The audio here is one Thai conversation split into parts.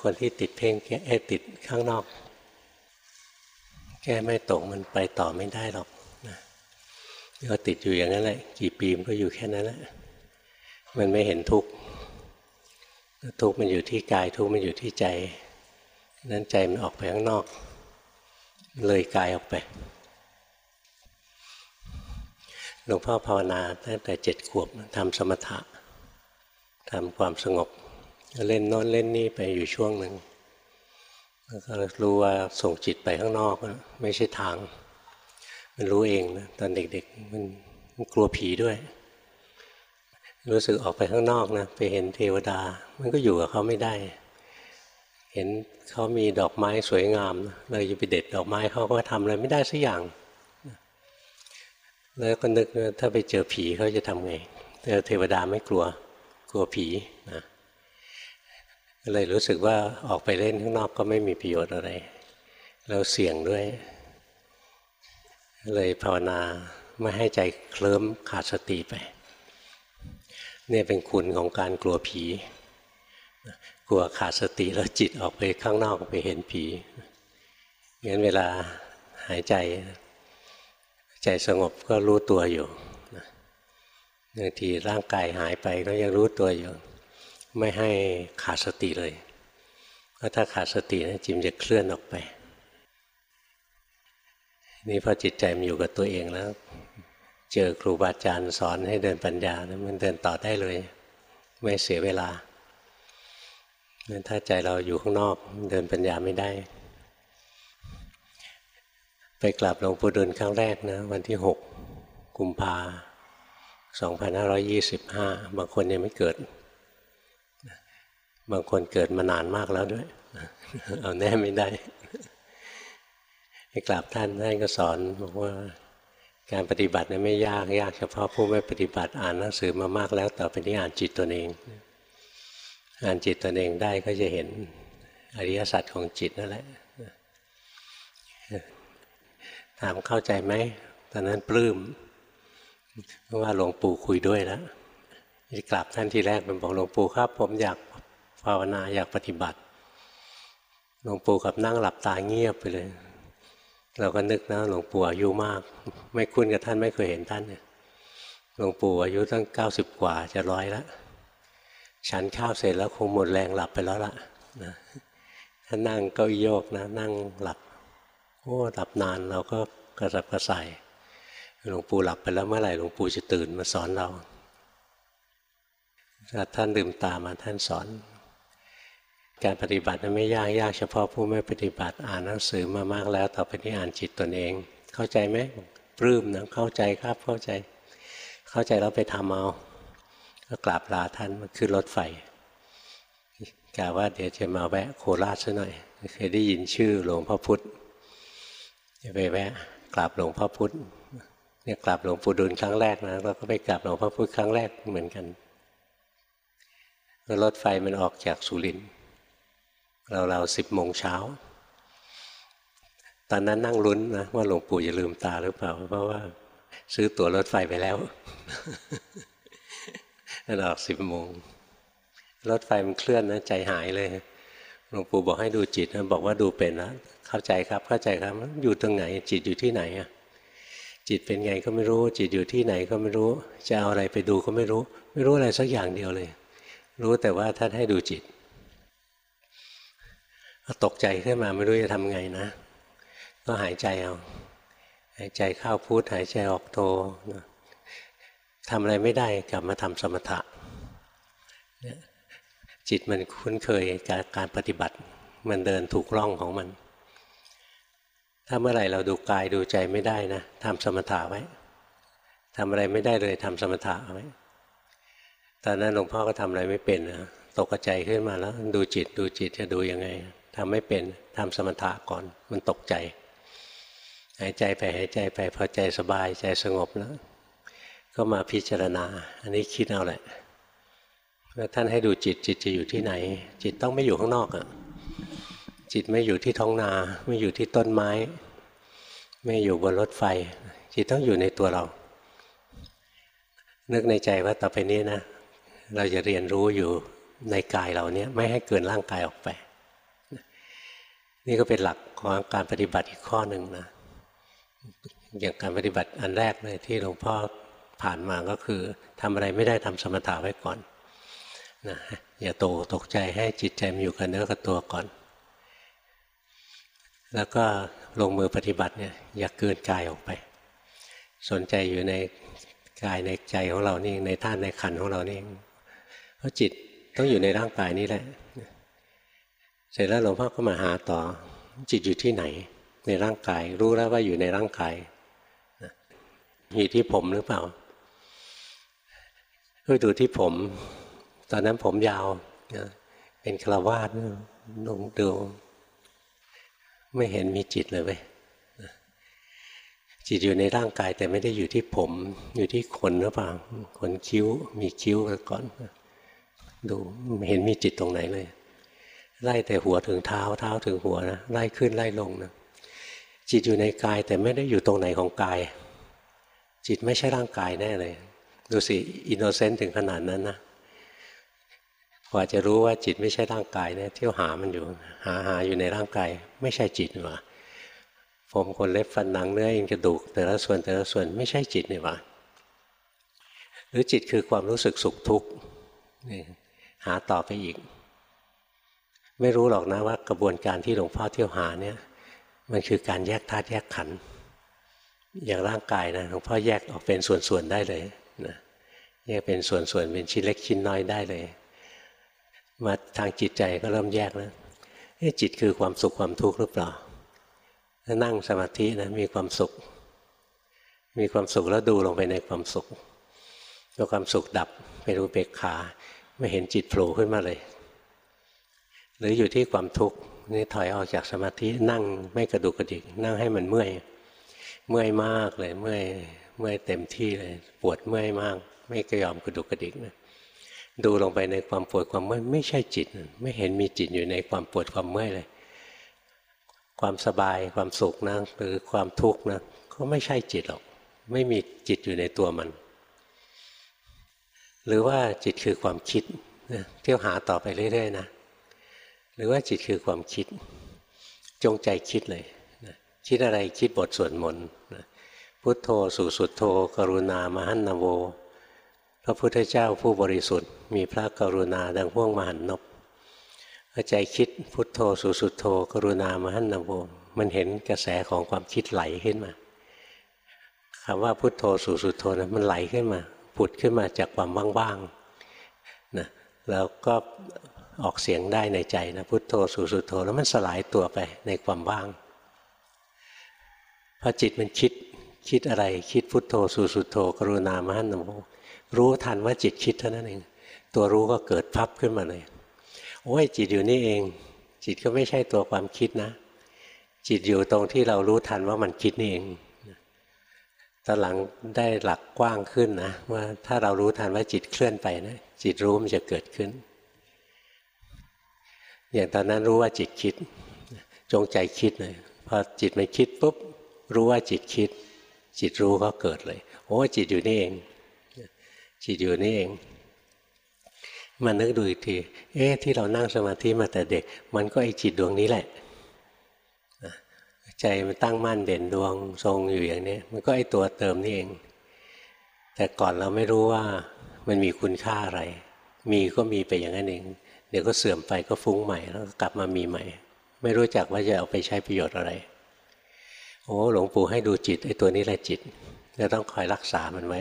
คนที่ติดเพ่งแก้ติดข้างนอก แก้ไม่ตกมันไปต่อไม่ได้หรอกนะก็ติดอยู่อย่างนั้นแหละกี่ปีมันก็อยู่แค่นั้นแหละมันไม่เห็นทุกข์ทุกข์มันอยู่ที่กายทุกข์มันอยู่ที่ใจ นั้นใจมันออกไปข้างนอก เลยกายออกไปหลวงพ่อภาวนาตั้งแต่เจ็ดขวบทำสมถะทำความสงบ เล่นโน้นเล่นนี่ไปอยู่ช่วงหนึ่งแล้วก็รู้ว่าส่งจิตไปข้างนอกไม่ใช่ทาง มันรู้เองนะตอนเด็กๆมันมันกลัวผีด้วย รู้สึกออกไปข้างนอกนะไปเห็นเทวดา มันก็อยู่กับเขาไม่ได้ เห็นเขามีดอกไม้สวยงามเลยจะไปเด็ดดอกไม้เขาก็ทำอะไรไม่ได้สักอย่าง แล้วก็นึกถ้าไปเจอผีเขาจะทำไงแต่เทวดาไม่กลัวกลัวผีนะ เลยรู้สึกว่าออกไปเล่นข้างนอกก็ไม่มีประโยชน์อะไร เราเสี่ยงด้วย เลยภาวนาไม่ให้ใจเคลิ้มขาดสติไป เนี่ยเป็นคุณของการกลัวผี กลัวขาดสติแล้วจิตออกไปข้างนอกไปเห็นผีงั้นเวลาหายใจ ใจสงบก็รู้ตัวอยู่บางทีร่างกายหายไปก็ยังรู้ตัวอยู่ ไม่ให้ขาดสติเลยเพราะถ้าขาดสตินะจิมจะเคลื่อนออกไป นี่พอจิตใจมันอยู่กับตัวเองแล้ว เจอครูบาอาจารย์สอนให้เดินปัญญานะมันเดินต่อได้เลย ไม่เสียเวลาถ้าใจเราอยู่ข้างนอกเดินปัญญาไม่ได้ ไปกราบหลวงปู่ดุลครั้งแรกนะ วันที่หกกุมภาสองพันห้าร้อยี่สิบห้าบางคนยังไม่เกิด บางคนเกิดมานานมากแล้วด้วย เอาแน่ไม่ได้ไปกราบท่านท่านก็สอนบอกว่าการปฏิบัติเนี่ยไม่ยากยากเฉพาะผู้ไม่ปฏิบัติอ่านหนังสือมามากแล้ว ต่อไปนี้อ่านจิตตัวเอง อ่านจิตตัวเองได้ก็จะเห็นอริยสัจของจิตนั่นแหละถามเข้าใจไหมตอนนั้นปลื้มเพราะว่าหลวงปู่คุยด้วยแล้วกลับท่านที่แรกเป็นบอกหลวงปู่ครับ ผมอยาก ภาวนาอยากปฏิบัติหลวงปู่กับนั่งหลับตาเงียบไปเลย เราก็นึกนะหลวงปู่อายุมาก ไม่คุ้นกับท่านไม่เคยเห็นท่านเนี่ยหลวงปู่อายุตั้งเก้าสิบกว่าจะร้อยแล้วฉันข้าวเสร็จแล้วคงหมดแรงหลับไปแล้วล่ะนะถ้านั่งก็โยกนะ นั่งหลับโอ้หลับนานเราก็กระสับกระส่ายหลวงปู่หลับไปแล้วเมื่อไหร่หลวงปู่จะตื่นมาสอนเราถ้าท่านลืมตามาท่านสอน การปฏิบัตินั้นไม่ยากยากเฉพาะผู้ไม่ปฏิบัติอ่านหนังสือมามากแล้ว ต่อไปนี้อ่านจิตตนเอง เข้าใจไหมปลื้มนะเข้าใจครับเข้าใจ เข้าใจเราไปทำเอาก็กราบลาท่านมาขึ้นรถไฟกล่าวว่าเดี๋ยวจะมาแวะโคราชซะหน่อยเคยได้ยินชื่อหลวงพ่อพุธจะไปแวะกราบหลวงพ่อพุธเนี่ยกราบหลวงปู่ดุลครั้งแรกนะเราก็ไปกราบหลวงพ่อพุธครั้งแรกเหมือนกันรถไฟมันออกจากสุรินทร์ เราเราสิบโมงเช้า ตอนนั้นนั่งลุ้นนะว่าหลวงปู่จะลืมตาหรือเปล่า เพราะว่า ซื้อตั๋วรถไฟไปแล้วนั่นออกสิบโมง รถไฟมันเคลื่อนนะใจหายเลยหลวงปู่บอกให้ดูจิตนะบอกว่าดูเป็นนะเข้าใจครับ เข้าใจครับอยู่ตรงไหน จิตอยู่ที่ไหนอะจิตเป็นไงก็ไม่รู้ จิตอยู่ที่ไหนก็ไม่รู้ จะเอาอะไรไปดูก็ไม่รู้ ไม่รู้อะไรสักอย่างเดียวเลย รู้แต่ว่าท่านให้ดูจิต ตกใจขึ้นมาไม่รู้จะทำไงนะ ก็หายใจเอา หายใจเข้าพุทหายใจออกโททำอะไรไม่ได้กลับมาทำสมถะ จิตมันคุ้นเคยกับการปฏิบัติ มันเดินถูกร่องของมัน ถ้าเมื่อไหร่เราดูกายดูใจไม่ได้นะทำสมถะไว้ทำอะไรไม่ได้เลยทำสมถะไว้ตอนนั้นหลวงพ่อก็ทำอะไรไม่เป็นนะตกใจขึ้นมาแล้ว ดูจิตดูจิตจะดูยังไง ทำไม่เป็นทำสมถะก่อน มันตกใจ หายใจไปหายใจไปพอใจสบายใจสงบแล้ว ก็มาพิจารณา อันนี้คิดเอาแหละว่าท่านให้ดูจิตจิตจะอยู่ที่ไหน จิตต้องไม่อยู่ข้างนอกอะ่ะจิตไม่อยู่ที่ท้องนา ไม่อยู่ที่ต้นไม้ ไม่อยู่บนรถไฟ จิตต้องอยู่ในตัวเรา นึกในใจว่าต่อไปนี้นะ เราจะเรียนรู้อยู่ในกายเราเนี้ยไม่ให้เกินร่างกายออกไป นี่ก็เป็นหลักของการปฏิบัติอีกข้อหนึ่งนะอย่างการปฏิบัติอันแรกเลยที่หลวงพ่อผ่านมาก็คือทำอะไรไม่ได้ทำสมถะไว้ก่อนนะอย่าโตตกใจให้จิตใจมันอยู่กับเนื้อกับตัวก่อน แล้วก็ลงมือปฏิบัติเนี่ยอย่าเกินกายออกไป สนใจอยู่ในกายในใจของเรานี่ในท่านในขันของเรานี่เพราะจิตต้องอยู่ในร่างกายนี้แหละ เสร็จแล้วหลวงพ่อก็มาหาต่อ จิตอยู่ที่ไหน ในร่างกาย รู้แล้วว่าอยู่ในร่างกายอยู่ที่ผมหรือเปล่าก็ดูที่ผม ตอนนั้นผมยาวเป็นคราวาสลงดู ไม่เห็นมีจิตเลยเว้ยจิตอยู่ในร่างกายแต่ไม่ได้อยู่ที่ผม อยู่ที่ขนหรือเปล่าขนคิ้ว มีคิ้วก่อน ดูเห็นมีจิตตรงไหนเลย ไล่แต่หัวถึงเท้าเท้าถึงหัวนะไล่ขึ้นไล่ลงนะจิตอยู่ในกายแต่ไม่ได้อยู่ตรงไหนของกาย จิตไม่ใช่ร่างกายแน่เลย ดูสิ innocent ถึงขนาดนั้นนะกว่าจะรู้ว่าจิตไม่ใช่ร่างกายเนี่ยเที่ยวหามันอยู่ หาหาอยู่ในร่างกาย ไม่ใช่จิตหรอผมขนเล็บฟันหนังเนื้อเอ็นกระดูก แต่ละส่วนแต่ละส่วนไม่ใช่จิตนี่หว่าหรือจิตคือความรู้สึกสุขทุกข์นี่หาต่อไปอีก ไม่รู้หรอกนะว่ากระบวนการที่หลวงพ่อเที่ยวหาเนี่ย มันคือการแยกธาตุแยกขันธ์อย่างร่างกายนะหลวงพ่อแยกออกเป็นส่วนๆได้เลยนะแยกเป็นส่วนๆเป็นชิ้นเล็กชิ้นน้อยได้เลย มาทางจิตใจก็เริ่มแยกแล้วจิตคือความสุขความทุกข์หรือเปล่าถ้านั่งสมาธินะมีความสุข มีความสุขแล้วดูลงไปในความสุขพอความสุขดับไปดูเบกขา ไม่เห็นจิตโผล่ขึ้นมาเลย หรืออยู่ที่ความทุกข์นี่ถอยออกจากสมาธินั่งไม่กระดุกกระดิกนั่งให้มันเมื่อย เมื่อยมากเลยเมื่อยเมื่อยเต็มที่เลย ปวดเมื่อยมาก ไม่กระยอมกระดุกกระดิกนะดูลงไปในความปวดความเมื่อยไม่ใช่จิต ไม่เห็นมีจิตอยู่ในความปวดความเมื่อยเลย ความสบายความสุขนะหรือความทุกข์นะก็ไม่ใช่จิตหรอก ไม่มีจิตอยู่ในตัวมัน หรือว่าจิตคือความคิดนะเที่ยวหาต่อไปเรื่อยๆนะ หรือว่าจิตคือความคิด จงใจคิดเลยนะคิดอะไรคิดบทสวดมนต์นะพุทโธสุสุโธ กรุณามหันนโว พระพุทธเจ้าผู้บริสุทธิ์ มีพระกรุณาดังพ่วงมหันนบใจคิดพุทโธสุสุโธ กรุณามหันนโว มันเห็นกระแสของความคิดไหลขึ้นมาคำว่าพุทโธสุสุโธนะมันไหลขึ้นมาผุดขึ้นมาจากความว่างๆนะแล้วก็ ออกเสียงได้ในใจนะพุทโธสุสุโธแล้วมันสลายตัวไปในความว่างพอจิตมันคิดคิดอะไรคิดพุทโธสุสุโธ กรุณามหันนโวรู้ทันว่าจิตคิดเท่านั้นเอง ตัวรู้ก็เกิดพับขึ้นมาเลยโอ้ยจิตอยู่นี่เอง จิตก็ไม่ใช่ตัวความคิดนะ จิตอยู่ตรงที่เรารู้ทันว่ามันคิดนี่เองตอนหลังได้หลักกว้างขึ้นนะว่าถ้าเรารู้ทันว่าจิตเคลื่อนไปนะจิตรู้มันจะเกิดขึ้น อย่างตอนนั้นรู้ว่าจิตคิด จงใจคิดเลยพอจิตมันคิดปุ๊บรู้ว่าจิตคิด จิตรู้ก็เกิดเลยโอ้จิตอยู่นี่เอง จิตอยู่นี่เองมานึกดูอีกที เอ๊ะที่เรานั่งสมาธิมาแต่เด็ก มันก็ไอจิตดวงนี้แหละ ใจมันตั้งมั่นเด่นดวงทรงอยู่อย่างนี้ มันก็ไอตัวเติมนี่เอง แต่ก่อนเราไม่รู้ว่ามันมีคุณค่าอะไร มีก็มีไปอย่างนั้นเอง เดี๋ยวก็เสื่อมไปก็ฟุ้งใหม่แล้วก็กลับมามีใหม่ ไม่รู้จักว่าจะเอาไปใช้ประโยชน์อะไร โอ้หลวงปู่ให้ดูจิตไอ้ตัวนี้แหละจิตเราต้องคอยรักษามันไว้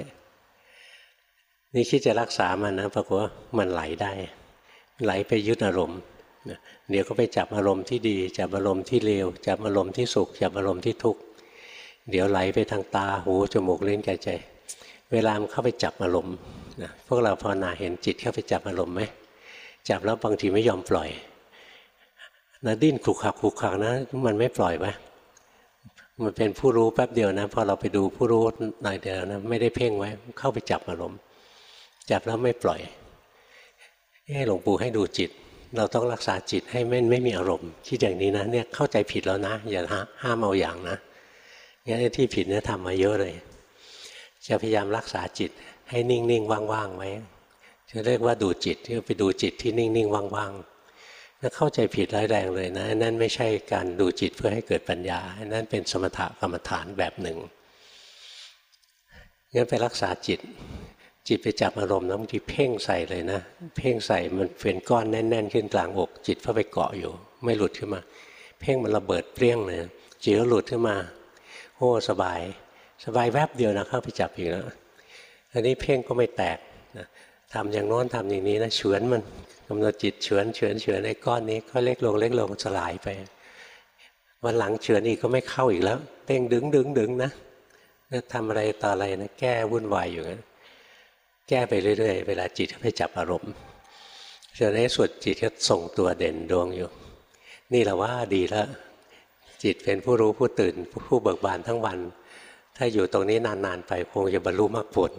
นี่คิดจะรักษามันนะปรากฏว่ามันไหลได้ ไหลไปยึดอารมณ์เดี๋ยวก็ไปจับอารมณ์ที่ดีจับอารมณ์ที่เลวจับอารมณ์ที่สุขจับอารมณ์ที่ทุกข์เดี๋ยวไหลไปทางตาหูจมูกลิ้นกายใจ เวลามันเข้าไปจับอารมณ์นะพวกเราภาวนาเห็นจิตเข้าไปจับอารมณ์ไหม จับแล้วบางทีไม่ยอมปล่อยนะดิ้นขลุกขักขลุกขักนะ มันไม่ปล่อยไหมมันเป็นผู้รู้แป๊บเดียวนะพอเราไปดูผู้รู้หน่อยเดียวนะไม่ได้เพ่งไว้ เข้าไปจับอารมณ์จับแล้วไม่ปล่อยเออหลวงปู่ให้ดูจิต เราต้องรักษาจิตให้ไม่ไม่มีอารมณ์คิดอย่างนี้นะเนี่ยเข้าใจผิดแล้วนะ อย่าห้ามเอาอย่างนะงั้นที่ผิดเนี่ยทำมาเยอะเลย จะพยายามรักษาจิตให้นิ่งๆว่างๆไว้ จะเรียกว่าดูจิตที่ไปดูจิตที่นิ่งๆว่างๆนั่นเข้าใจผิดร้ายแรงเลยนะ นั่นไม่ใช่การดูจิตเพื่อให้เกิดปัญญา นั่นเป็นสมถกรรมฐานแบบหนึ่งงั้นไปรักษาจิต จิตไปจับอารมณ์แล้วบางทีเพ่งใส่เลยนะ เพ่งใส่มันเป็นก้อนแน่น ๆ ขึ้นกลางอก จิตเข้าไปเกาะอยู่ ไม่หลุดขึ้นมา เพ่งมันระเบิดเปรี้ยงเลยจิตก็หลุดขึ้นมาโอ้สบาย สบายแวบเดียวนะเข้าไปจับอีกแล้วอันนี้เพ่งก็ไม่แตก ทำอย่างโน้นทำอย่างนี้นะเฉือนมันกำหนดจิตเฉือนเฉือนเฉือนไอ้ก้อนนี้ก็เล็กลงเล็กลงสลายไป วันหลังเฉือนอีกก็ไม่เข้าอีกแล้วเพ่งดึงดึงดึงนะทำอะไรต่ออะไรนะแก้วุ่นวายอยู่นะแก้ไปเรื่อยๆ เวลาจิตไปจับอารมณ์จนในสุดจิตก็ส่งตัวเด่นดวงอยู่ นี่แหละว่าดีแล้วจิตเป็นผู้รู้ผู้ตื่นผู้เบิกบานทั้งวัน ถ้าอยู่ตรงนี้นานๆไปคงจะบรรลุมรรคผล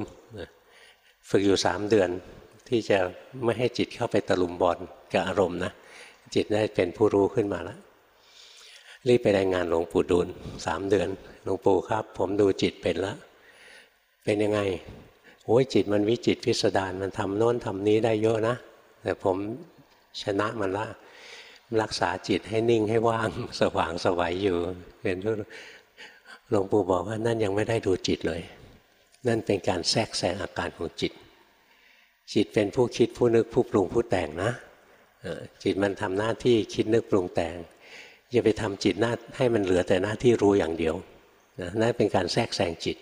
ฝึกอยู่สามเดือนที่จะไม่ให้จิตเข้าไปตะลุมบอลกับอารมณ์นะจิตได้เป็นผู้รู้ขึ้นมาแล้วรีบไปรายงานหลวงปู่ดูลสามเดือนหลวงปู่ครับ ผมดูจิตเป็นแล้วเป็นยังไงโอ้ยจิตมันวิจิตพิสดารมันทำโน้นทำนี้ได้เยอะนะ แต่ผมชนะมันละรักษาจิตให้นิ่งให้ว่างสว่างสวัยอยู่เป็นหลวงปู่บอกว่านั่นยังไม่ได้ดูจิตเลย นั่นเป็นการแทรกแซงอาการของจิต จิตเป็นผู้คิดผู้นึกผู้ปรุงผู้แต่งนะจิตมันทำหน้าที่คิดนึกปรุงแต่งอย่าไปทำจิตหน้าให้มันเหลือแต่หน้าที่รู้อย่างเดียวนะนั่นเป็นการแทรกแซงจิต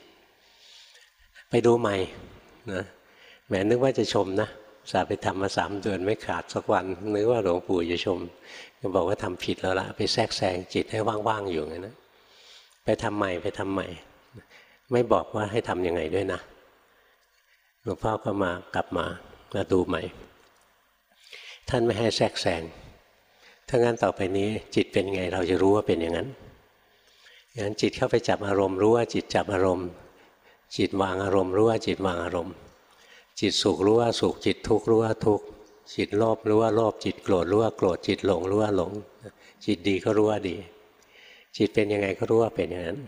ไปดูใหม่นะแหมนึกว่าจะชมนะสาไปทำมาสามเดือนไม่ขาดสักวันนึกว่าหลวงปู่จะชมก็บอกว่าทำผิดแล้วละไปแทรกแซงจิตให้ว่างๆอยู่ไงนะไปทำใหม่ไปทำใหม่ ไม่บอกว่าให้ทำยังไงด้วยนะหลวงพ่อก็มากลับมามาดูใหม่ ท่านไม่ให้แทรกแซงถ้างั้นต่อไปนี้จิตเป็นไงเราจะรู้ว่าเป็นอย่างนั้นงั้นจิตเข้าไปจับอารมณ์รู้ว่าจิตจับอารมณ์ จิตวางอารมณ์รู้ว่าจิตวางอารมณ์ จิตสุขรู้ว่าสุขจิตทุกข์รู้ว่าทุกข์จิตโลภรู้ว่าโลภจิตโกรธรู้ว่าโกรธจิตหลงรู้ว่าหลง จิตดีก็รู้ว่าดี จิตเป็นยังไงก็รู้ว่าเป็นอย่างนั้น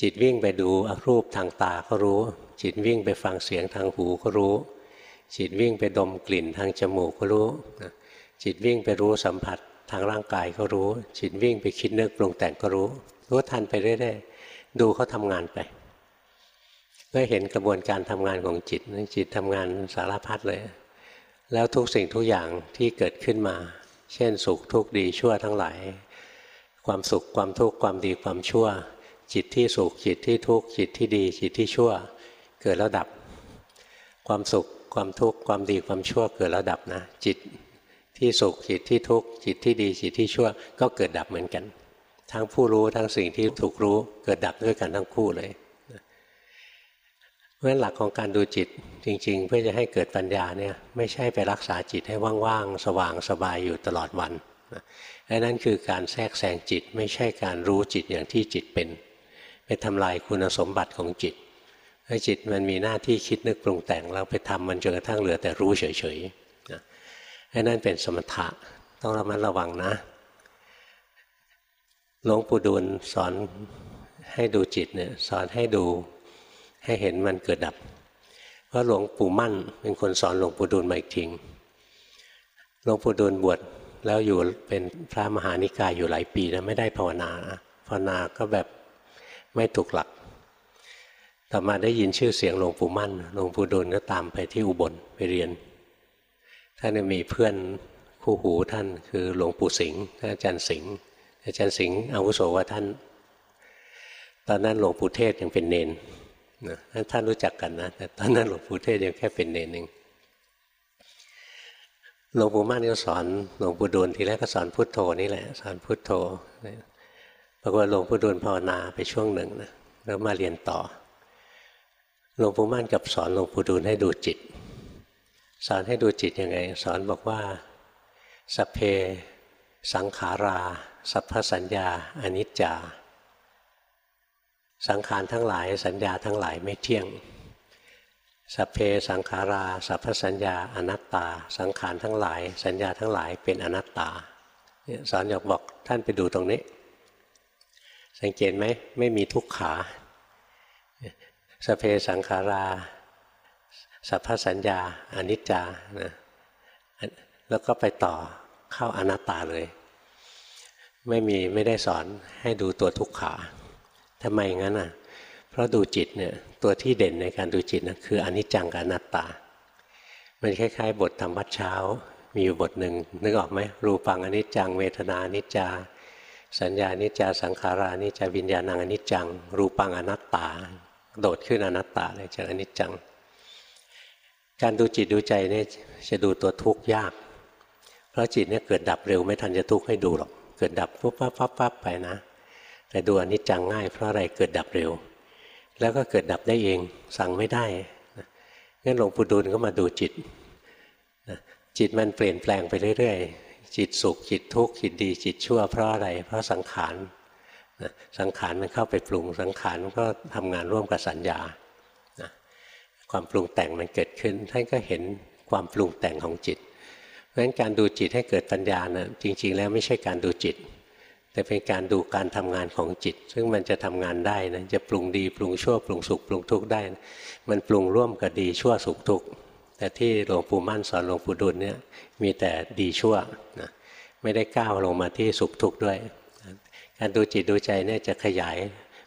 จิตวิ่งไปดูรูปทางตาก็รู้ จิตวิ่งไปฟังเสียงทางหูก็รู้ จิตวิ่งไปดมกลิ่นทางจมูกก็รู้จิตวิ่งไปรู้สัมผัสทางร่างกายก็รู้ จิตวิ่งไปคิดนึกปรุงแต่งก็รู้ รู้ทันไปเรื่อยๆดูเขาทำงานไปก็เห็นกระบวนการทำงานของจิตจิตทำงานสารพัดเลย แล้วทุกสิ่งทุกอย่างที่เกิดขึ้นมา เช่นสุขทุกข์ดีชั่วทั้งหลาย ความสุขความทุกข์ความดีความชั่ว จิตที่สุขจิตที่ทุกข์จิตที่ดีจิตที่ชั่ว เกิดแล้วดับ ความสุขความทุกข์ความดีความชั่วเกิดแล้วดับนะ จิตที่สุขจิตที่ทุกข์จิตที่ดีจิตที่ชั่ว ก็เกิดดับเหมือนกัน ทั้งผู้รู้ทั้งสิ่งที่ถูกรู้เกิดดับด้วยกันทั้งคู่เลยเพราะฉะนั้นหลักของการดูจิตจริง ๆ เพื่อจะให้เกิดปัญญาเนี่ยไม่ใช่ไปรักษาจิตให้ว่างๆ สว่างสบายอยู่ตลอดวันนั่นคือการแทรกแซงจิตไม่ใช่การรู้จิตอย่างที่จิตเป็น ทำลายคุณสมบัติของจิตให้จิตมันมีหน้าที่คิดนึกปรุงแต่งเราไปทำมันจนกระทั่งเหลือแต่รู้เฉยๆนะนั่นเป็นสมถะต้องระมัดระวังนะหลวงปู่ดูลสอนให้ดูจิตเนี่ยสอนให้ดูให้เห็นมันเกิดดับ เพราะหลวงปู่มั่นเป็นคนสอนหลวงปู่ดูลมาอีกทีหลวงปู่ดูลบวชแล้วอยู่เป็นพระมหานิกายอยู่หลายปีนะไม่ได้ภาวนาภาวนาก็แบบ ไม่ถูกหลัก ต่อมาได้ยินชื่อเสียงหลวงปู่มั่นหลวงปู่ดูลก็ตามไปที่อุบลไปเรียน ท่านมีเพื่อนคู่หูท่านคือหลวงปู่สิงห์อาจารย์สิงห์อาจารย์สิงห์อาวุโสว่าท่าน ตอนนั้นหลวงปู่เทศยังเป็นเนนนะท่านรู้จักกันนะแต่ตอนนั้นหลวงปู่เทศยังแค่เป็นเนนเองหลวงปู่มั่นก็สอนหลวงปู่ดูลทีแรกก็สอนพุทโธนี่แหละ สอนพุทโธ ปรากฏหลวงปู่ดูลภาวนาไปช่วงหนึ่งนะแล้วมาเรียนต่อหลวงปู่มั่นกับสอนหลวงปู่ดูลให้ดูจิต สอนให้ดูจิตยังไง สอนบอกว่าสเพ สังขารา สัพพสัญญาอนิจจา สังขารทั้งหลายสัญญาทั้งหลายไม่เที่ยงสัพเพสังขาราสัพพสัญญาอนัตตา สังขารทั้งหลาย สัญญาทั้งหลายเป็นอนัตตาสอนอยากบอกท่านไปดูตรงนี้ สังเกตไหมไม่มีทุกขาสเพสังขาราสัพพสัญญาอนิจจานะแล้วก็ไปต่อเข้าอนัตตาเลย ไม่มีไม่ได้สอนให้ดูตัวทุกขาทำไมงั้นอะ เพราะดูจิตเนี่ยตัวที่เด่นในการดูจิตนะคืออนิจจังกับอนัตตา มันคล้าย ๆ บทธรรมวัดเช้า มีอยู่บทหนึ่งนึกออกไหมรูปังอนิจจังเวทนาอนิจจา สัญญานิจจาสังขารานิจจวิญญาณังอนิจจัง รูปังอนัตตา โดดขึ้นอนัตตาเลยจากอนิจจัง การดูจิตดูใจเนี่ยจะดูตัวทุกข์ยาก เพราะจิตเนี่ยเกิดดับเร็วไม่ทันจะทุกข์ให้ดูหรอก เกิดดับปุ๊บปั๊บปั๊บปั๊บไปนะ แต่ดูอนิจจังง่ายเพราะอะไรเกิดดับเร็ว แล้วก็เกิดดับได้เองสั่งไม่ได้งั้นหลวงปู่ดูลก็มาดูจิตจิตมันเปลี่ยนแปลงไปเรื่อย จิตสุขจิตทุกข์จิตดี จิตชั่วเพราะอะไร เพราะสังขารสังขารมันเข้าไปปรุงสังขารมันก็ทำงานร่วมกับสัญญาความปรุงแต่งมันเกิดขึ้นท่านก็เห็นความปรุงแต่งของจิต เพราะฉะนั้นการดูจิตให้เกิดปัญญานะจริง ๆ แล้วไม่ใช่การดูจิต แต่เป็นการดูการทำงานของจิต ซึ่งมันจะทำงานได้นะจะปรุงดีปรุงชั่วปรุงสุขปรุงทุกข์ได้ มันปรุงร่วมกับดีชั่วสุขทุกข์ แต่ที่หลวงปู่มั่นสอนหลวงปู่ดุลเนี่ยมีแต่ดีชั่วนะไม่ได้ก้าวลงมาที่สุขทุกข์ด้วย การดูจิตดูใจเนี่ยจะขยาย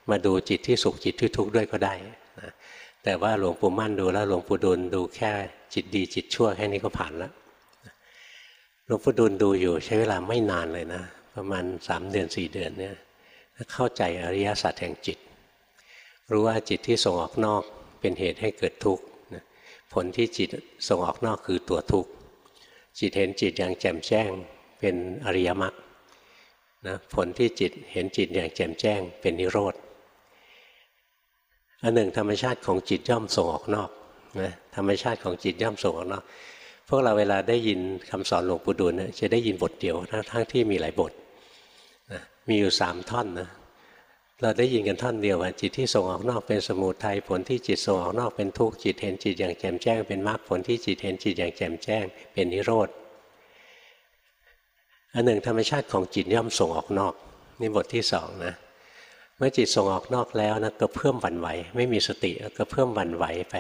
มาดูจิตที่สุขจิตที่ทุกข์ด้วยก็ได้นะแต่ว่าหลวงปู่มั่นดูแล้วหลวงปู่ดุลดูแค่จิตดีจิตชั่วแค่นี้ก็ผ่านแล้วหลวงปู่ดุลดูอยู่ใช้เวลาไม่นานเลยนะ ประมาณสามเดือนสี่เดือนเนี่ยเข้าใจอริยสัจแห่งจิต รู้ว่าจิตที่ส่งออกนอกเป็นเหตุให้เกิดทุกข์ ผลที่จิตส่งออกนอกคือตัวทุกข์จิตเห็นจิตอย่างแจ่มแจ้งเป็นอริยมรรคนะผลที่จิตเห็นจิตอย่างแจ่มแจ้งเป็นนิโรธอันหนึ่งธรรมชาติของจิตย่อมส่งออกนอกนะธรรมชาติของจิตย่อมส่งออกนอก พวกเราเวลาได้ยินคำสอนหลวงปู่ดูลนะจะได้ยินบทเดียวทั้งทั้งที่มีหลายบทนะมีอยู่สามท่อนนะ เราได้ยินกันท่อนเดียวว่าจิตที่ส่งออกนอกเป็นสมุทัยผลที่จิตส่งออกนอกเป็นทุกข์จิตเห็นจิตอย่างแจ่มแจ้ง เป็นมรรคผลที่จิตเห็นจิตอย่างแจ่มแจ้ง เป็นนิโรธอันหนึ่งธรรมชาติของจิตย่อมส่งออกนอกนี่บทที่สองนะเมื่อจิตส่งออกนอกแล้วนะก็เพิ่มวันไหว ไม่มีสติก็เพิ่มวันไหวไป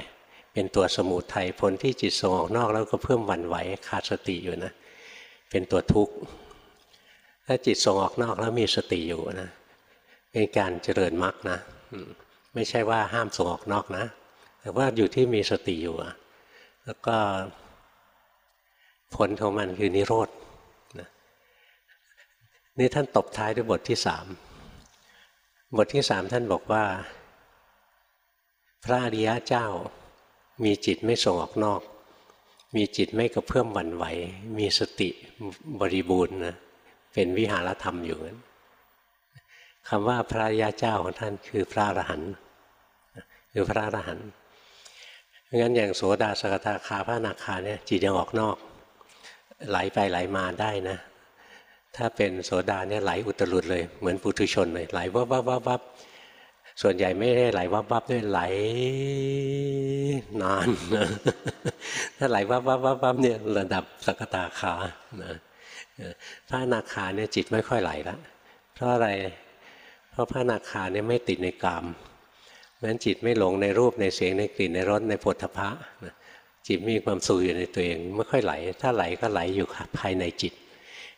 เป็นตัวสมุทัยผลที่จิตส่งออกนอกแล้วก็เพิ่มวันไหวขาดสติอยู่นะ เป็นตัวทุกข์ถ้าจิตส่งออกนอกแล้วมีสติอยู่นะ เป็นการเจริญมรรคนะไม่ใช่ว่าห้ามส่งออกนอกนะ แต่ว่าอยู่ที่มีสติอยู่แล้วก็ผลของมันคือนิโรธนะนี่ท่านตบท้ายด้วยบทที่สามบทที่สามท่านบอกว่า พระอริยะเจ้ามีจิตไม่ส่งออกนอก มีจิตไม่กระเพื่อมหวั่นไหว มีสติบริบูรณ์นะเป็นวิหารธรรมอยู่นั้น คำว่าพระยาเจ้าของท่านคือพระอรหันต์คือพระอรหันต์งั้นอย่างโสดาสกทาคาพระนาคาเนี่ยจิตยังออกนอก ไหลไปไหลมาได้นะ ถ้าเป็นโสดาเนี่ยไหลอุตรุดเลย เหมือนปุถุชนเลยไหลวับวับวับวับส่วนใหญ่ไม่ได้ไหลวับวับด้วยไหลนานถ้าไหลวับวับวับวับเนี่ยระดับสกทาคาพระนาคาเนี่ยจิตไม่ค่อยไหลล้วเพราะอะไร เพราะพระนาคาเนี่ยไม่ติดในกามนั้นจิตไม่หลงในรูปในเสียงในกลิ่นในรสในผลทพะจิตมีความสุขอยู่ในตัวเองไม่ค่อยไหล ถ้าไหลก็ไหลอยู่ภายในจิต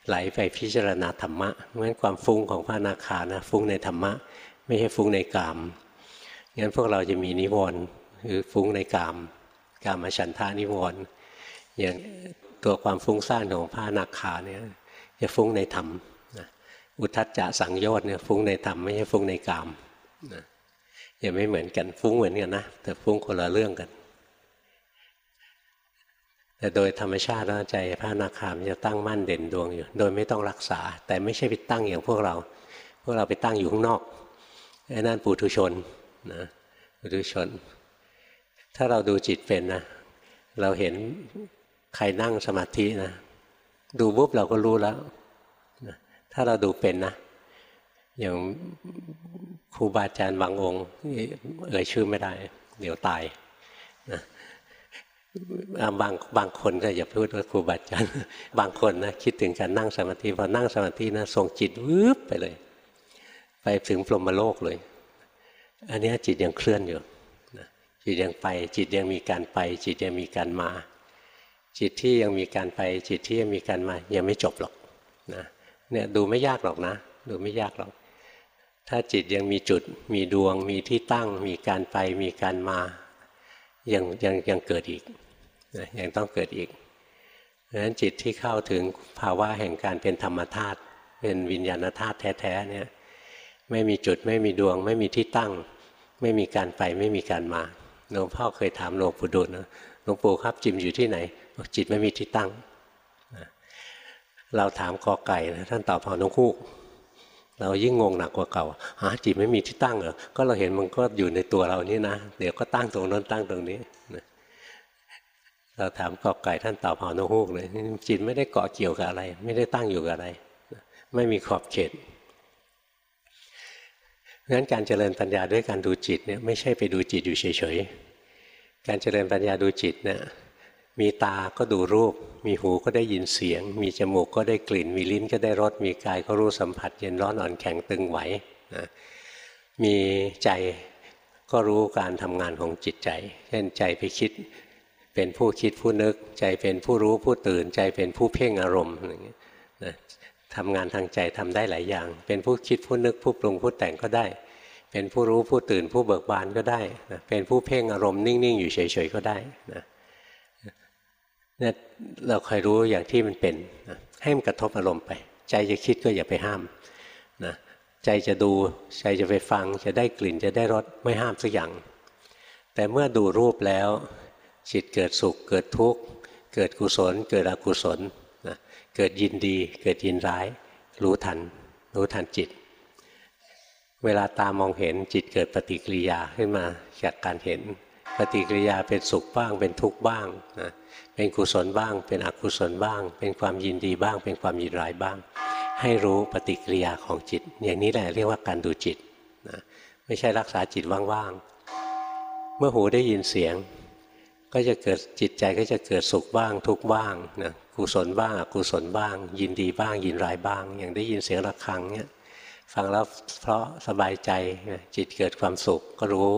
ไหลไปพิจารณาธรรมะเพราะฉะนั้นความฟุ้งของพระนาคานะฟุ้งในธรรมะ ไม่ใช่ฟุ้งในกามงั้นพวกเราจะมีนิวรณ์คือฟุ้งในกามกามฉันทานิวรณ์อย่างตัวความฟุ้งซ่านของพระนาคาเนี่ยจะฟุ้งในธรรม อุทัจจะสังโยชน์เนี่ยฟุ้งในธรรมไม่ใช่ฟุ้งในกามนะยังไม่เหมือนกันฟุ้งเหมือนกันนะแต่ฟุ้งคนละเรื่องกัน แต่โดยธรรมชาติแล้วใจพระนาคามจะตั้งมั่นเด่นดวงอยู่ โดยไม่ต้องรักษา แต่ไม่ใช่ไปตั้งอย่างพวกเรา พวกเราไปตั้งอยู่ข้างนอกไอ้นั่นปุถุชนนะปุถุชน ถ้าเราดูจิตเป็นนะเราเห็นใครนั่งสมาธินะดูปุ๊บเราก็รู้แล้ว ถ้าเราดูเป็นนะ อย่างครูบาอาจารย์บางองค์เอ่ยชื่อไม่ได้ เดี๋ยวตายนะบางบางคนก็อย่าพูดว่าครูบาอาจารย์บางคนนะคิดถึงการนั่งสมาธิพอนั่งสมาธินะส่งจิตวืบไปเลย ไปถึงพรหมโลกเลย อันนี้จิตยังเคลื่อนอยู่จิตยังไป จิตยังมีการไป จิตยังมีการมา จิตที่ยังมีการไป จิตที่ยังมีการมายังไม่จบหรอกนะ เนี่ยดูไม่ยากหรอกนะ ดูไม่ยากหรอก ถ้าจิตยังมีจุดมีดวง มีที่ตั้ง มีการไปมีการมายังยังยังเกิดอีกนะยังต้องเกิดอีกเพราะฉะนั้นจิตที่เข้าถึงภาวะแห่งการเป็นธรรมธาตุเป็นวิญญาณธาตุแท้ๆเนี่ยไม่มีจุดไม่มีดวง ไม่มีที่ตั้ง ไม่มีการไปไม่มีการมาหลวงพ่อเคยถามหลวงปู่ดูลนะหลวงปู่ครับจิมอยู่ที่ไหนจิตไม่มีที่ตั้ง เราถามกอไก่นะท่านตอบพอนกฮูกเรายิ่งงงหนักกว่าเก่าหาจิตไม่มีที่ตั้งเหรอก็เราเห็นมันก็อยู่ในตัวเรานี่นะ เดี๋ยวก็ตั้งตรงนั้นตั้งตรงนี้เราถามกอไก่ท่านตอบพอนกฮูกเลยจิตไม่ได้เกาะเกี่ยวกับอะไร ไม่ได้ตั้งอยู่กับอะไร ไม่มีขอบเขตงั้นการเจริญปัญญาด้วยการดูจิตเนี่ยไม่ใช่ไปดูจิตอยู่เฉยๆการเจริญปัญญาดูจิตเนี่ย มีตาก็ดูรูป มีหูก็ได้ยินเสียง มีจมูกก็ได้กลิ่น มีลิ้นก็ได้รส มีกายก็รู้สัมผัส เย็นร้อนอ่อนแข็งตึงไหวนะมีใจก็รู้การทำงานของจิตใจ เช่นใจไปคิดเป็นผู้คิดผู้นึก ใจเป็นผู้รู้ผู้ตื่น ใจเป็นผู้เพ่งอารมณ์อย่างเงี้ยนะทำงานทางใจทำได้หลายอย่าง เป็นผู้คิดผู้นึกผู้ปรุงผู้แต่งก็ได้ เป็นผู้รู้ผู้ตื่นผู้เบิกบานก็ได้นะเป็นผู้เพ่งอารมณ์นิ่งๆ อยู่เฉยๆก็ได้นะ เนี่ยเราคอยรู้อย่างที่มันเป็นนะให้มันกระทบอารมณ์ไป ใจจะคิดก็อย่าไปห้ามนะใจจะดูใจจะไปฟังจะได้กลิ่นจะได้รสไม่ห้ามสักอย่าง แต่เมื่อดูรูปแล้ว จิตเกิดสุขเกิดทุกข์ เกิดกุศล เกิดอกุศลนะเกิดยินดี เกิดยินร้าย รู้ทัน รู้ทันจิต เวลาตามองเห็นจิตเกิดปฏิกิริยาขึ้นมาจากการเห็น ปฏิกิริยาเป็นสุขบ้างเป็นทุกข์บ้างนะ เป็นกุศลบ้าง เป็นอกุศลบ้าง เป็นความยินดีบ้าง เป็นความยินร้ายบ้าง ให้รู้ปฏิกิริยาของจิต อย่างนี้แหละเรียกว่าการดูจิตนะไม่ใช่รักษาจิตว่างๆ เมื่อหูได้ยินเสียง ก็จะเกิดจิตใจก็จะเกิดสุขบ้าง ทุกบ้างนะกุศลบ้างอกุศลบ้าง ยินดีบ้าง ยินร้ายบ้าง อย่างได้ยินเสียงระฆังเนี่ยฟังแล้วเพราะสบายใจจิตเกิดความสุขก็รู้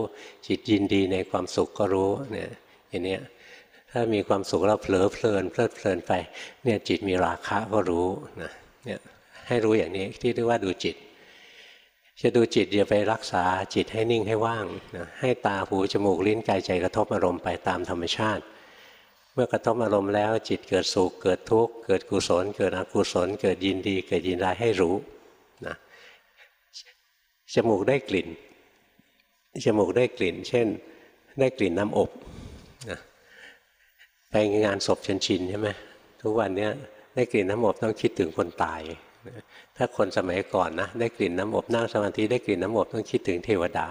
จิตยินดีในความสุขก็รู้เนี่ยอย่างนี้ ถ้ามีความสุขแล้วเผลอเพลินเพลิดเพลินไปเนี่ยจิตมีราคะก็รู้นะเนี่ยให้รู้อย่างนี้ที่เรียกว่าดูจิต จะดูจิตอย่าไปรักษาจิตให้นิ่งให้ว่างนะให้ตาหูจมูกลิ้นกายใจกระทบอารมณ์ไปตามธรรมชาติ เมื่อกระทบอารมณ์แล้วจิตเกิดสุขเกิดทุกข์เกิดกุศล เกิดอกุศล เกิดยินดี เกิดยินร้ายให้รู้นะจมูกได้กลิ่นจมูกได้กลิ่น เช่น ได้กลิ่นน้ำอบ ไปงานศพชินชินใช่ไหมทุกวันนี้ได้กลิ่นน้ำอบต้องคิดถึงคนตาย ถ้าคนสมัยก่อนนะได้กลิ่นน้ำอบนั่งสมาธิได้กลิ่นน้ำอบต้องคิดถึงเทวดา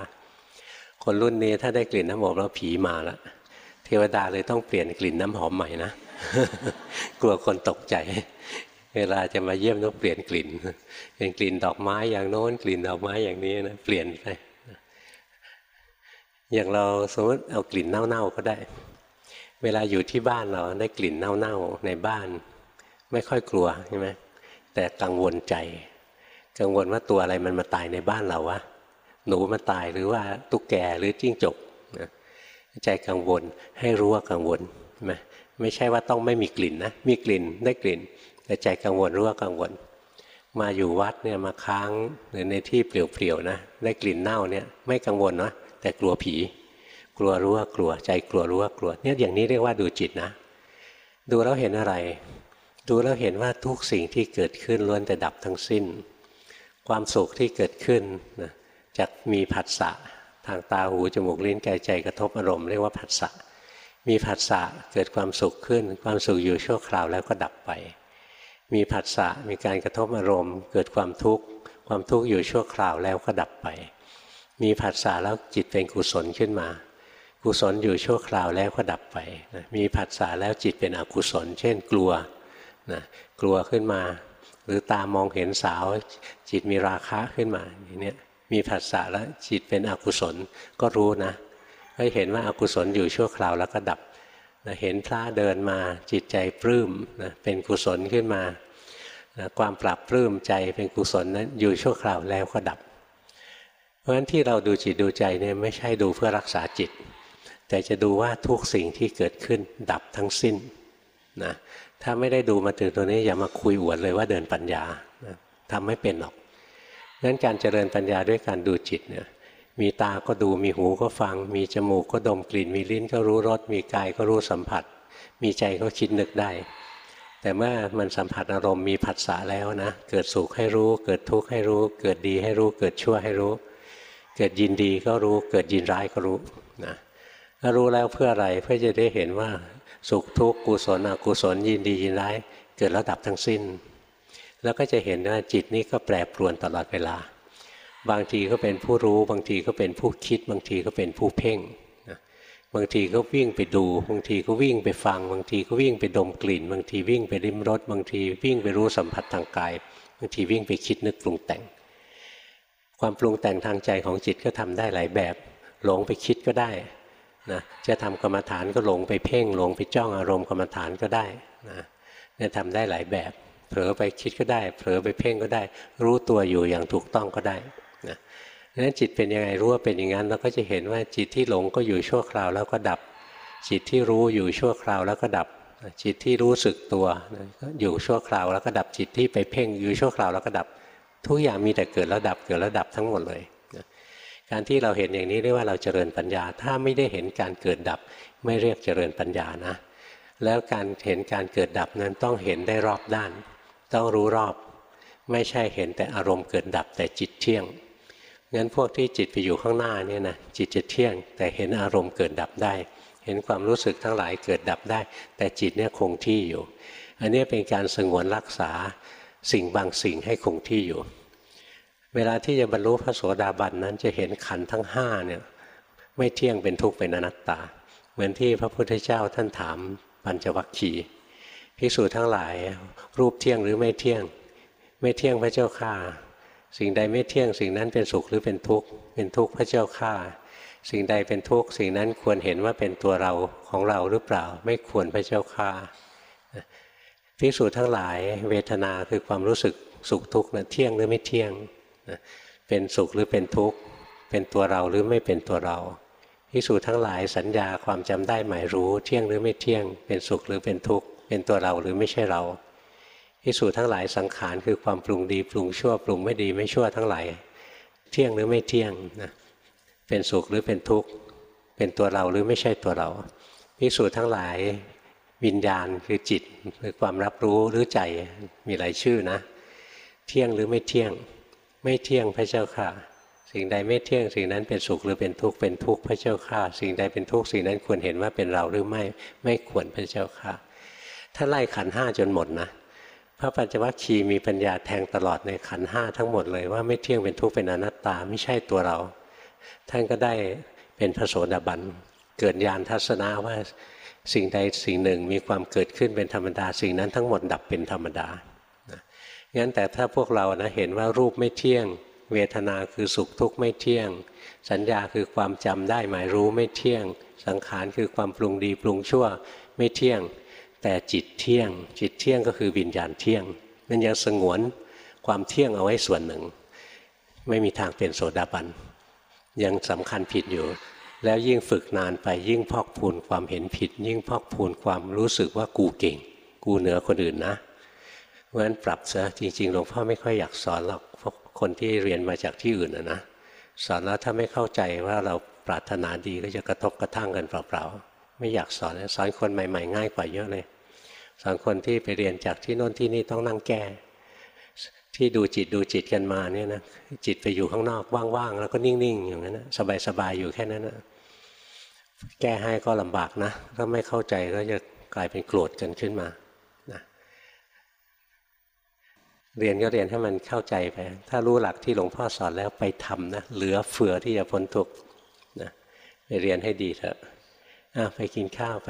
คนรุ่นนี้ถ้าได้กลิ่นน้ำอบแล้วผีมาแล้วเทวดาเลยต้องเปลี่ยนกลิ่นน้ำหอมใหม่นะกลัวคนตกใจ เวลาจะมาเยี่ยมต้องเปลี่ยนกลิ่น เป็นกลิ่นดอกไม้อย่างโน้นกลิ่นดอกไม้อย่างนี้นะเปลี่ยนไปอย่างเราสมมติเอากลิ่นเน่าๆก็ได้ เวลาอยู่ที่บ้านเราได้กลิ่นเน่าๆในบ้าน ไม่ค่อยกลัวใช่ไหมแต่กังวลใจ กังวลว่าตัวอะไรมันมาตายในบ้านเราวะหนูมาตายหรือว่าตุ๊กแกหรือจิ้งจกใจกังวลให้รู้ว่ากังวลไหมไม่ใช่ว่าต้องไม่มีกลิ่นนะมีกลิ่นได้กลิ่น แต่ใจกังวลรู้ว่ากังวล มาอยู่วัดเนี่ยมาค้างหรือในที่เปลี่ยวๆนะได้กลิ่นเน่าเนี่ยไม่กังวลนะแต่กลัวผี กลัวรู้ว่ากลัวใจกลัวรู้ว่ากลัวเนี่ยอย่างนี้เรียกว่าดูจิตนะ ดูแล้วเห็นอะไร ดูแล้วเห็นว่าทุกสิ่งที่เกิดขึ้นล้วนแต่ดับทั้งสิ้น ความสุขที่เกิดขึ้นนะจากมีผัสสะทางตาหูจมูกลิ้นกายใจกระทบอารมณ์เรียกว่าผัสสะมีผัสสะเกิดความสุขขึ้น ความสุขอยู่ชั่วคราวแล้วก็ดับไป มีผัสสะมีการกระทบอารมณ์ เกิดความทุกข์ความทุกข์อยู่ชั่วคราวแล้วก็ดับไป มีผัสสะแล้วจิตเป็นกุศลขึ้นมา กุศลอยู่ชั่วคราวแล้วก็ดับไปนะมีผัสสะแล้วจิตเป็นอกุศล เช่นกลัวนะกลัวขึ้นมา หรือตามองเห็นสาว จิตมีราคะขึ้นมาอย่างนี้มีผัสสะแล้วจิตเป็นอกุศลก็รู้นะก็เห็นว่าอากุศลอยู่ชั่วคราวแล้วก็ดับนะเห็นพระเดินมาจิตใจปลื้มนะเป็นกุศลขึ้นมานะความปรับปลื้มใจเป็นกุศลนั้นอยู่ชั่วคราวแล้วก็ดับ เพราะฉะนั้นที่เราดูจิตดูใจเนี่ยไม่ใช่ดูเพื่อรักษาจิต แต่จะดูว่าทุกสิ่งที่เกิดขึ้นดับทั้งสิ้นนะถ้าไม่ได้ดูมาถึงตัวนี้อย่ามาคุยอวดเลยว่าเดินปัญญานะทำไม่เป็นหรอกงั้นการเจริญปัญญาด้วยการดูจิตเนี่ยมีตาก็ดูมีหูก็ฟัง มีจมูกก็ดมกลิ่น มีลิ้นก็รู้รสมีกายก็รู้สัมผัส มีใจก็คิดนึกได้ แต่เมื่อมันสัมผัสอารมณ์มีผัสสะแล้วนะเกิดสุขให้รู้ เกิดทุกข์ให้รู้ เกิดดีให้รู้ เกิดชั่วให้รู้ เกิดยินดีก็รู้ เกิดยินร้ายก็รู้นะ ถ้ารู้แล้วเพื่ออะไรเพื่อจะได้เห็นว่าสุขทุกข์กุศลอกุศลยินดียินร้ายเกิดระดับทั้งสิ้น แล้วก็จะเห็นว่าจิตนี้ก็แปรปรวนตลอดเวลา บางทีก็เป็นผู้รู้ บางทีก็เป็นผู้คิด บางทีก็เป็นผู้เพ่งบางทีก็วิ่งไปดู บางทีก็วิ่งไปฟัง บางทีก็วิ่งไปดมกลิ่น บางทีวิ่งไปริมรสบางทีวิ่งไปรู้สัมผัสทางกาย บางทีวิ่งไปคิดนึกปรุงแต่ง ความปรุงแต่งทางใจของจิตก็ทำได้หลายแบบ หลงไปคิดก็ได้ นะจะทำกรรมฐานก็หลงไปเพ่งหลงไปจ้องอารมณ์กรรมฐานก็ได้นะเนี่ยทำได้หลายแบบเผลอไปคิดก็ได้เผลอไปเพ่งก็ได้ รู้ตัวอยู่อย่างถูกต้องก็ได้นะนั้นจิตเป็นยังไงรู้ว่าเป็นอย่างนั้นเราก็จะเห็นว่าจิตที่หลงก็อยู่ชั่วคราวแล้วก็ดับ จิตที่รู้อยู่ชั่วคราวแล้วก็ดับ จิตที่รู้สึกตัวอยู่ชั่วคราวแล้วก็ดับจิตที่ไปเพ่งอยู่ชั่วคราวแล้วก็ดับ ทุกอย่างมีแต่เกิดแล้วดับเกิดแล้วดับทั้งหมดเลย การที่เราเห็นอย่างนี้เรียกว่าเราเจริญปัญญา ถ้าไม่ได้เห็นการเกิดดับไม่เรียกเจริญปัญญานะ แล้วการเห็นการเกิดดับนั้นต้องเห็นได้รอบด้าน ต้องรู้รอบ ไม่ใช่เห็นแต่อารมณ์เกิดดับแต่จิตเที่ยงงั้นพวกที่จิตไปอยู่ข้างหน้าเนี่ยนะจิตจะเที่ยง แต่เห็นอารมณ์เกิดดับได้ เห็นความรู้สึกทั้งหลายเกิดดับได้ แต่จิตเนี่ยคงที่อยู่ อันนี้เป็นการสงวนรักษาสิ่งบางสิ่งให้คงที่อยู่ เวลาที่จะบรรลุพระโสดาบันนั้นจะเห็นขันทั้งห้าเนี่ยไม่เที่ยงเป็นทุกข์เป็นอนัตตา เหมือนที่พระพุทธเจ้าท่านถามปัญจวัคคีย์ภิกษุทั้งหลายรูปเที่ยงหรือไม่เที่ยง ไม่เที่ยงพระเจ้าข้าสิ่งใดไม่เที่ยง สิ่งนั้นเป็นสุขหรือเป็นทุกข์เป็นทุกข์พระเจ้าข้าสิ่งใดเป็นทุกข์สิ่งนั้นควรเห็นว่าเป็นตัวเราของเราหรือเปล่า ไม่ควรพระเจ้าข้าภิกษุทั้งหลายเวทนาคือความรู้สึกสุขทุกข์นะเที่ยงหรือไม่เที่ยง เป็นสุขหรือเป็นทุกข์ เป็นตัวเราหรือไม่เป็นตัวเราพิสูจน์ทั้งหลายสัญญาความจำได้หมายรู้เที่ยงหรือไม่เที่ยง เป็นสุขหรือเป็นทุกข์ เป็นตัวเราหรือไม่ใช่เราพิสูจน์ทั้งหลายสังขารคือความปรุงดีปรุงชั่วปรุงไม่ดีไม่ชั่วทั้งหลายเที่ยงหรือไม่เที่ยงนะเป็นสุขหรือเป็นทุกข์ เป็นตัวเราหรือไม่ใช่ตัวเราพิสูจน์ทั้งหลายวิญญาณคือจิตหรือความรับรู้หรือใจมีหลายชื่อนะ เที่ยงหรือไม่เที่ยง ไม่เที่ยงพระเจ้าค่ะ สิ่งใดไม่เที่ยงสิ่งนั้นเป็นสุขหรือเป็นทุกข์เป็นทุกข์พระเจ้าค่ะ สิ่งใดเป็นทุกข์สิ่งนั้นควรเห็นว่าเป็นเราหรือไม่ไม่ควรพระเจ้าค่ะ ถ้าไล่ขันห้าจนหมดนะพระปัญจวัคคีย์มีปัญญาแทงตลอดในขันห้าทั้งหมดเลยว่าไม่เที่ยงเป็นทุกข์เป็นอนัตตาไม่ใช่ตัวเรา ท่านก็ได้เป็นพระโสดาบันเกิดญาณทัศนะว่าสิ่งใดสิ่งหนึ่งมีความเกิดขึ้นเป็นธรรมดา สิ่งนั้นทั้งหมดดับเป็นธรรมดา งั้นแต่ถ้าพวกเรานะเห็นว่ารูปไม่เที่ยง เวทนาคือสุขทุกข์ไม่เที่ยง สัญญาคือความจำได้หมายรู้ไม่เที่ยง สังขารคือความปรุงดีปรุงชั่วไม่เที่ยง แต่จิตเที่ยง จิตเที่ยงก็คือวิญญาณเที่ยง มันยังสงวนความเที่ยงเอาไว้ส่วนหนึ่ง ไม่มีทางเป็นโสดาบันยังสำคัญผิดอยู่ แล้วยิ่งฝึกนานไปยิ่งพอกพูนความเห็นผิด ยิ่งพอกพูนความรู้สึกว่ากูเก่ง กูเหนือคนอื่นนะ เพราะฉะนั้นปรับซะจริงๆหลวงพ่อไม่ค่อยอยากสอนหรอกพวกคนที่เรียนมาจากที่อื่นนะนะสอนแล้วถ้าไม่เข้าใจว่าเราปรารถนาดีก็จะกระทบกระทั่งกันเปล่าๆไม่อยากสอนสอนคนใหม่ๆ ง่ายกว่าเยอะเลยสอนคนที่ไปเรียนจากที่โน่นที่นี่ต้องนั่งแก้ ที่ดูจิตดูจิตกันมาเนี่ยนะจิตไปอยู่ข้างนอกว่างๆแล้วก็นิ่งๆอย่างนั้นนะสบายๆอยู่แค่นั้นนะแก้ให้ก็ลำบากนะถ้าไม่เข้าใจก็จะกลายเป็นโกรธกันขึ้นมา เรียนก็เรียนให้มันเข้าใจไป ถ้ารู้หลักที่หลวงพ่อสอนแล้วไปทำนะ เหลือเฟือที่จะพ้นทุกข์นะไปเรียนให้ดีเถอะไปกินข้าวไป